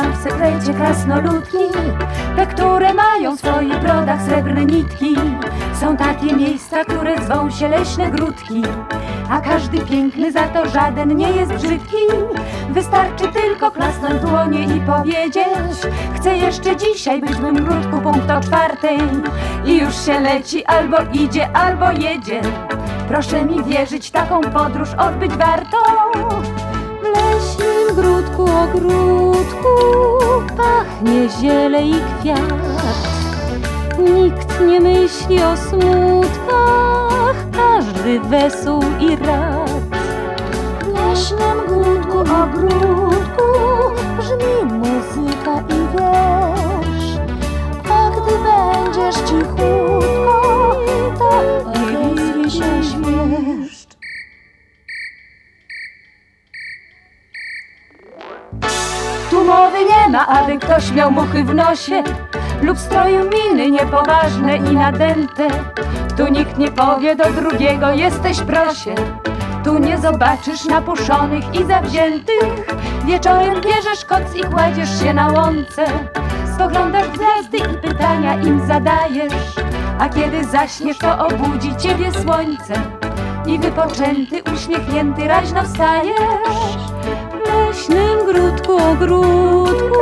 sekrecie krasnoludki, te, które mają w swoich brodach srebrne nitki. Są takie miejsca, które zwą się leśne grudki, a każdy piękny za to żaden nie jest brzydki. Wystarczy tylko klasnąć dłonie i powiedzieć Chcę jeszcze dzisiaj być w grudku punkt o czwartej I już się leci, albo idzie, albo jedzie Proszę mi wierzyć, taką podróż odbyć warto W leśnym grudku, ogródku Pachnie ziele i kwiat. Nikt nie myśli o smutkach Każdy wesół i rad. W leśnym grudku, ogródku Tu mowy nie ma, aby ktoś miał muchy w nosie lub stroju miny niepoważne i nadęte. Tu nikt nie powie do drugiego, jesteś prosie. Tu nie zobaczysz napuszonych i zawziętych. Wieczorem bierzesz koc i kładziesz się na łące. Spoglądasz gwiazdy i pytania im zadajesz. A kiedy zaśniesz, to obudzi ciebie słońce. I wypoczęty, uśmiechnięty raźno wstajesz. Leśnym grudku, ogródku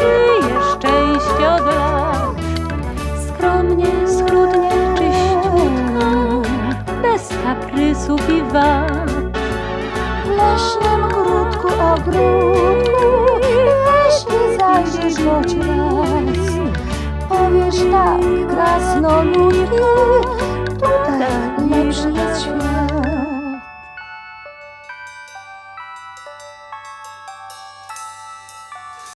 żyjesz szczęście od lat. Skromnie, schludnie, czyściutko, bez kaprysów i wad. W leśnym grudku, ogródku Jeśli zajrzysz choć raz Powiesz tak, krasnoludki Tutaj lepszy jest świat